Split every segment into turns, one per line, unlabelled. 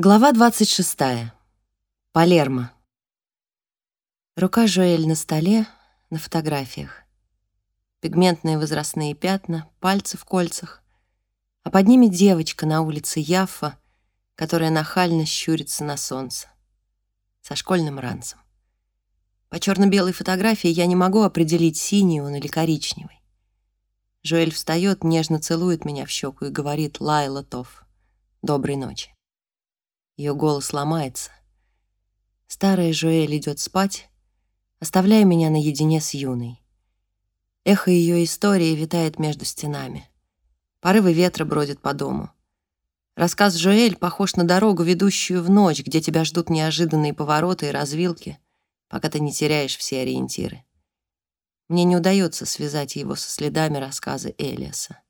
Глава 26. Палермо. Рука Жоэль на столе, на фотографиях. Пигментные возрастные пятна, пальцы в кольцах. А под ними девочка на улице Яффа, которая нахально щурится на солнце. Со школьным ранцем. По черно-белой фотографии я не могу определить, синий он или коричневый. Жоэль встает, нежно целует меня в щеку и говорит «Лайла Тофф, доброй ночи». Ее голос ломается. Старая Жоэль идет спать, оставляя меня наедине с юной. Эхо ее истории витает между стенами. Порывы ветра бродят по дому. Рассказ Жоэль похож на дорогу, ведущую в ночь, где тебя ждут неожиданные повороты и развилки, пока ты не теряешь все ориентиры. Мне не удается связать его со следами рассказа Элиаса.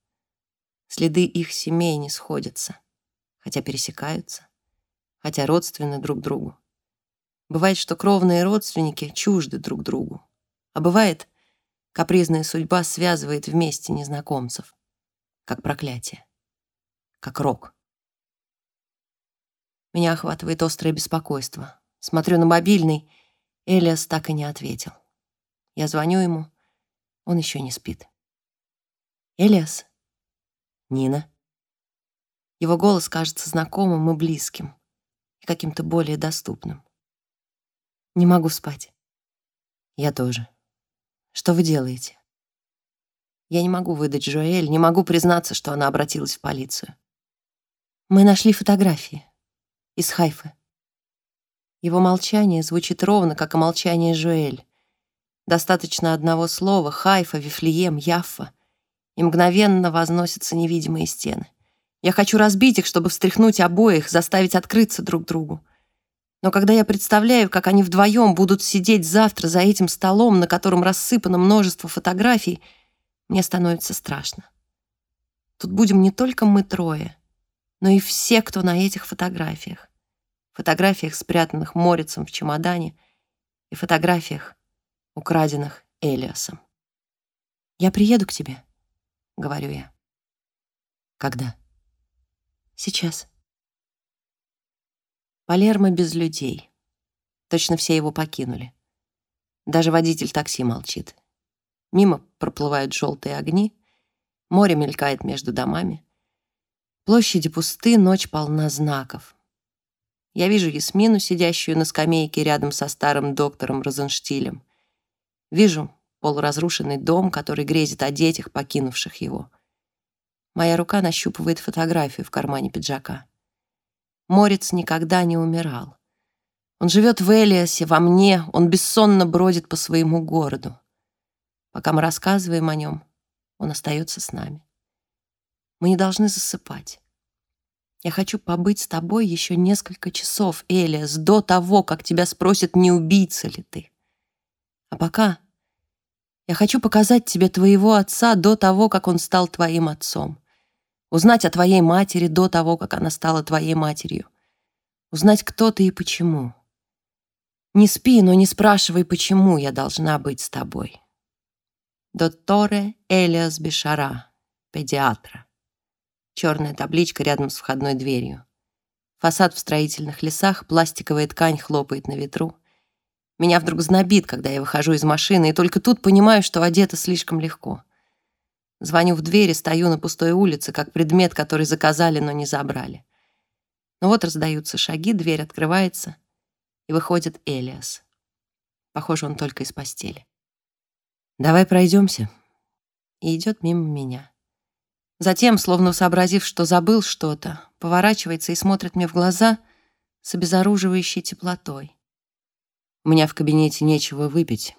Следы их семей не сходятся, хотя пересекаются хотя родственны друг другу. Бывает, что кровные родственники чужды друг другу. А бывает, капризная судьба связывает вместе незнакомцев, как проклятие, как рок. Меня охватывает острое беспокойство. Смотрю на мобильный, Элиас так и не ответил. Я звоню ему, он еще не спит. «Элиас?» «Нина?» Его голос кажется знакомым и близким каким-то более доступным. Не могу спать. Я тоже. Что вы делаете? Я не могу выдать Жоэль, не могу признаться, что она обратилась в полицию. Мы нашли фотографии из Хайфы. Его молчание звучит ровно, как и молчание Жоэль. Достаточно одного слова — Хайфа, Вифлеем, Яффа, и мгновенно возносятся невидимые стены. Я хочу разбить их, чтобы встряхнуть обоих, заставить открыться друг другу. Но когда я представляю, как они вдвоем будут сидеть завтра за этим столом, на котором рассыпано множество фотографий, мне становится страшно. Тут будем не только мы трое, но и все, кто на этих фотографиях. Фотографиях, спрятанных Морицем в чемодане, и фотографиях, украденных Элиасом. «Я приеду к тебе», — говорю я. «Когда?» Сейчас. Палермо без людей. Точно все его покинули. Даже водитель такси молчит. Мимо проплывают желтые огни, море мелькает между домами. Площади пусты, ночь полна знаков. Я вижу Ясмину, сидящую на скамейке рядом со старым доктором Розенштилем. Вижу полуразрушенный дом, который грезит о детях, покинувших его. Моя рука нащупывает фотографию в кармане пиджака. Морец никогда не умирал. Он живет в Элиасе, во мне, он бессонно бродит по своему городу. Пока мы рассказываем о нем, он остается с нами. Мы не должны засыпать. Я хочу побыть с тобой еще несколько часов, Элиас, до того, как тебя спросят, не убийца ли ты. А пока я хочу показать тебе твоего отца до того, как он стал твоим отцом. Узнать о твоей матери до того, как она стала твоей матерью. Узнать, кто ты и почему. Не спи, но не спрашивай, почему я должна быть с тобой. Дотторе Элиас Бешара, педиатра. Черная табличка рядом с входной дверью. Фасад в строительных лесах, пластиковая ткань хлопает на ветру. Меня вдруг знобит, когда я выхожу из машины, и только тут понимаю, что одета слишком легко. Звоню в дверь и стою на пустой улице, как предмет, который заказали, но не забрали. Но вот раздаются шаги, дверь открывается, и выходит Элиас. Похоже, он только из постели. «Давай пройдемся». И идет мимо меня. Затем, словно сообразив, что забыл что-то, поворачивается и смотрит мне в глаза с обезоруживающей теплотой. У меня в кабинете нечего выпить,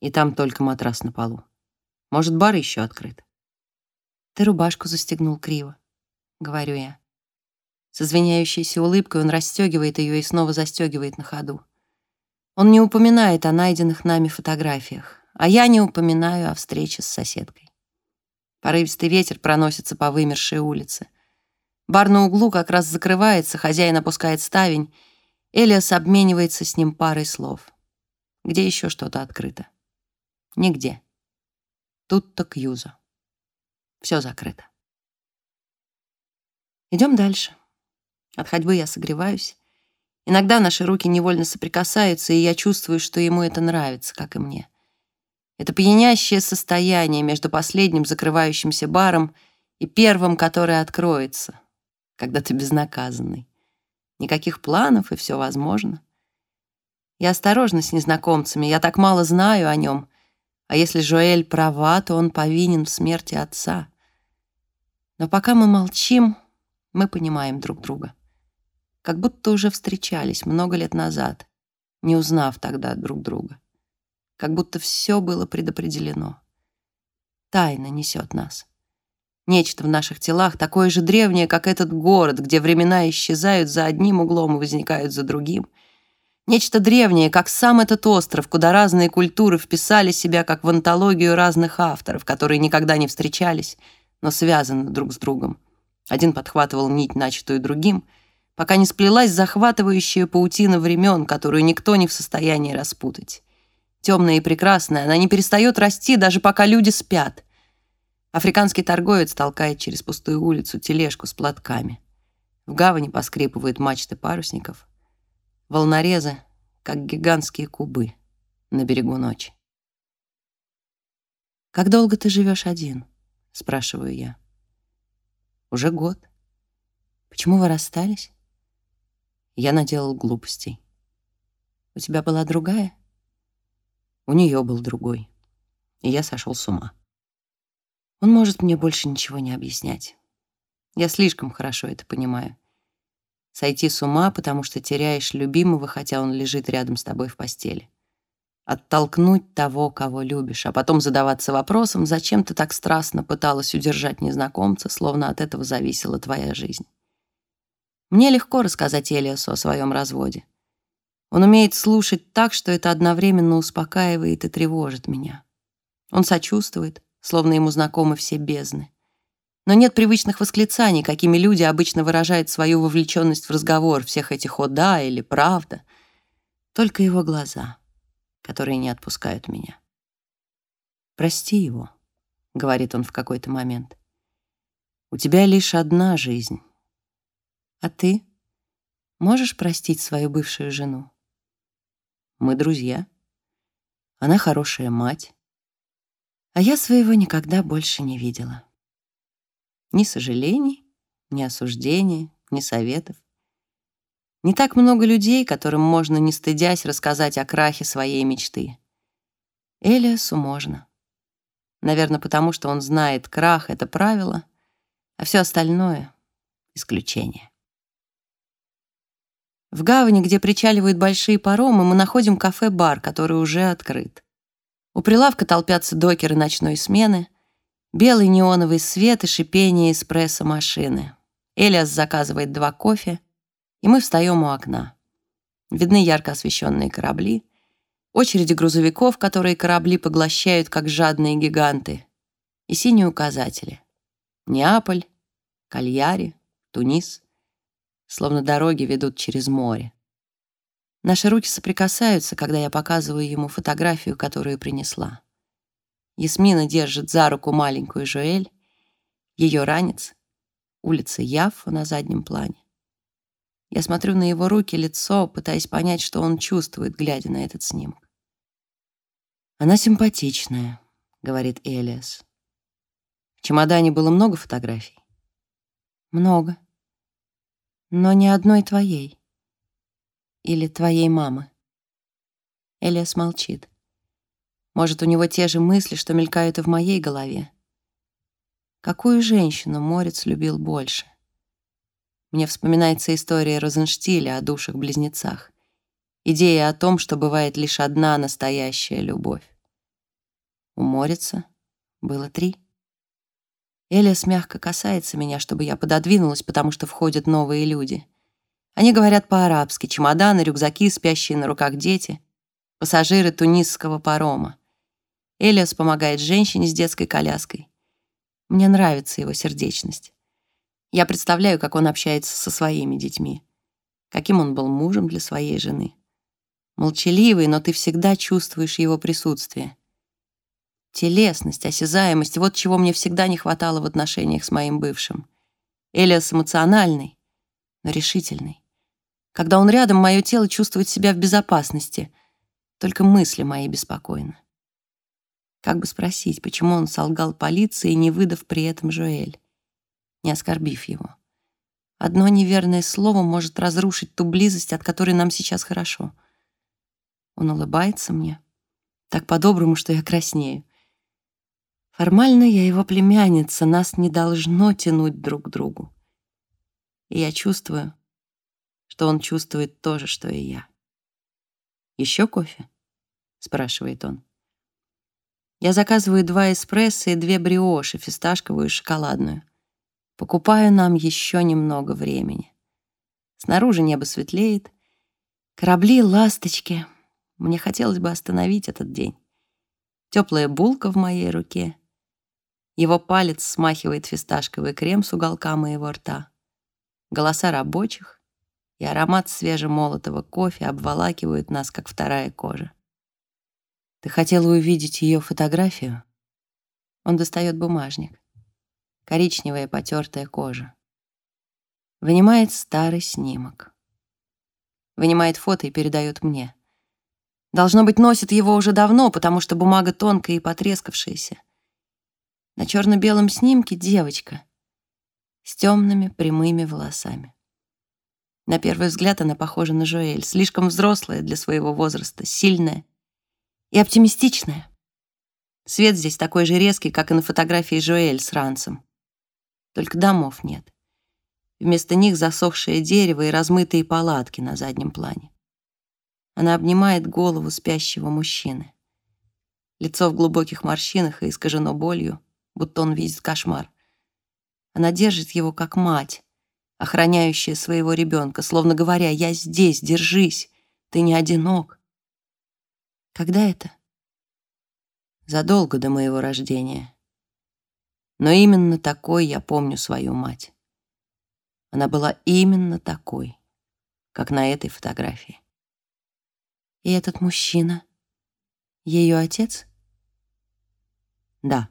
и там только матрас на полу. Может, бар еще открыт? Ты рубашку застегнул криво, говорю я. С извиняющейся улыбкой он расстегивает ее и снова застегивает на ходу. Он не упоминает о найденных нами фотографиях, а я не упоминаю о встрече с соседкой. Порывистый ветер проносится по вымершей улице. Бар на углу как раз закрывается, хозяин опускает ставень. Элиас обменивается с ним парой слов. Где еще что-то открыто? Нигде. Тут-то Кьюза. Все закрыто. Идем дальше. От ходьбы я согреваюсь. Иногда наши руки невольно соприкасаются, и я чувствую, что ему это нравится, как и мне. Это пьянящее состояние между последним закрывающимся баром и первым, который откроется, когда ты безнаказанный. Никаких планов, и все возможно. Я осторожна с незнакомцами, я так мало знаю о нем. А если Жоэль права, то он повинен в смерти отца. Но пока мы молчим, мы понимаем друг друга. Как будто уже встречались много лет назад, не узнав тогда друг друга. Как будто все было предопределено. Тайна несет нас. Нечто в наших телах такое же древнее, как этот город, где времена исчезают за одним углом и возникают за другим. Нечто древнее, как сам этот остров, куда разные культуры вписали себя как в антологию разных авторов, которые никогда не встречались, но связаны друг с другом. Один подхватывал нить, начатую другим, пока не сплелась захватывающая паутина времен, которую никто не в состоянии распутать. Темная и прекрасная, она не перестает расти, даже пока люди спят — Африканский торговец толкает через пустую улицу тележку с платками. В гавани поскрипывают мачты парусников. Волнорезы, как гигантские кубы на берегу ночи. «Как долго ты живешь один?» — спрашиваю я. «Уже год. Почему вы расстались?» Я наделал глупостей. «У тебя была другая?» У нее был другой, и я сошел с ума. Он может мне больше ничего не объяснять. Я слишком хорошо это понимаю. Сойти с ума, потому что теряешь любимого, хотя он лежит рядом с тобой в постели. Оттолкнуть того, кого любишь, а потом задаваться вопросом, зачем ты так страстно пыталась удержать незнакомца, словно от этого зависела твоя жизнь. Мне легко рассказать Элиасу о своем разводе. Он умеет слушать так, что это одновременно успокаивает и тревожит меня. Он сочувствует, словно ему знакомы все бездны. Но нет привычных восклицаний, какими люди обычно выражают свою вовлеченность в разговор, всех этих «о да» или «правда». Только его глаза, которые не отпускают меня. «Прости его», — говорит он в какой-то момент. «У тебя лишь одна жизнь. А ты можешь простить свою бывшую жену? Мы друзья. Она хорошая мать. А я своего никогда больше не видела. Ни сожалений, ни осуждений, ни советов. Не так много людей, которым можно, не стыдясь, рассказать о крахе своей мечты. Элиасу можно. Наверное, потому что он знает, крах — это правило, а все остальное — исключение. В гавани, где причаливают большие паромы, мы находим кафе-бар, который уже открыт. У прилавка толпятся докеры ночной смены, белый неоновый свет и шипение эспрессо-машины. Элиас заказывает два кофе, и мы встаем у окна. Видны ярко освещенные корабли, очереди грузовиков, которые корабли поглощают, как жадные гиганты, и синие указатели. Неаполь, Кальяри, Тунис. Словно дороги ведут через море. Наши руки соприкасаются, когда я показываю ему фотографию, которую принесла. Ясмина держит за руку маленькую Жоэль, ее ранец, улица Яффа на заднем плане. Я смотрю на его руки, лицо, пытаясь понять, что он чувствует, глядя на этот снимок. «Она симпатичная», — говорит Элиас. В чемодане было много фотографий? Много. Но ни одной твоей. Или твоей мамы?» Элиас молчит. Может, у него те же мысли, что мелькают и в моей голове. Какую женщину Морец любил больше? Мне вспоминается история Розенштиля о душах-близнецах. Идея о том, что бывает лишь одна настоящая любовь. У Морица было три. Элиас мягко касается меня, чтобы я пододвинулась, потому что входят новые люди. Они говорят по-арабски, чемоданы, рюкзаки, спящие на руках дети, пассажиры тунисского парома. Элиас помогает женщине с детской коляской. Мне нравится его сердечность. Я представляю, как он общается со своими детьми, каким он был мужем для своей жены. Молчаливый, но ты всегда чувствуешь его присутствие. Телесность, осязаемость — вот чего мне всегда не хватало в отношениях с моим бывшим. Элиас эмоциональный, но решительный. Когда он рядом, мое тело чувствует себя в безопасности. Только мысли мои беспокойны. Как бы спросить, почему он солгал полиции, не выдав при этом Жоэль, не оскорбив его. Одно неверное слово может разрушить ту близость, от которой нам сейчас хорошо. Он улыбается мне, так по-доброму, что я краснею. Формально я его племянница, нас не должно тянуть друг к другу. И я чувствую, что он чувствует то же, что и я. «Еще кофе?» — спрашивает он. Я заказываю два эспрессо и две бриоши, фисташковую и шоколадную. Покупаю нам еще немного времени. Снаружи небо светлеет. Корабли, ласточки. Мне хотелось бы остановить этот день. Теплая булка в моей руке. Его палец смахивает фисташковый крем с уголка моего рта. Голоса рабочих и аромат свежемолотого кофе обволакивают нас, как вторая кожа. Ты хотела увидеть ее фотографию? Он достает бумажник. Коричневая потертая кожа. Вынимает старый снимок. Вынимает фото и передает мне. Должно быть, носит его уже давно, потому что бумага тонкая и потрескавшаяся. На черно-белом снимке девочка с темными прямыми волосами. На первый взгляд она похожа на Жоэль, слишком взрослая для своего возраста, сильная и оптимистичная. Свет здесь такой же резкий, как и на фотографии Жоэль с ранцем. Только домов нет. Вместо них засохшее дерево и размытые палатки на заднем плане. Она обнимает голову спящего мужчины. Лицо в глубоких морщинах и искажено болью, будто он видит кошмар. Она держит его как мать, охраняющая своего ребенка, словно говоря, «Я здесь, держись, ты не одинок». Когда это? Задолго до моего рождения. Но именно такой я помню свою мать. Она была именно такой, как на этой фотографии. И этот мужчина, ее отец? Да.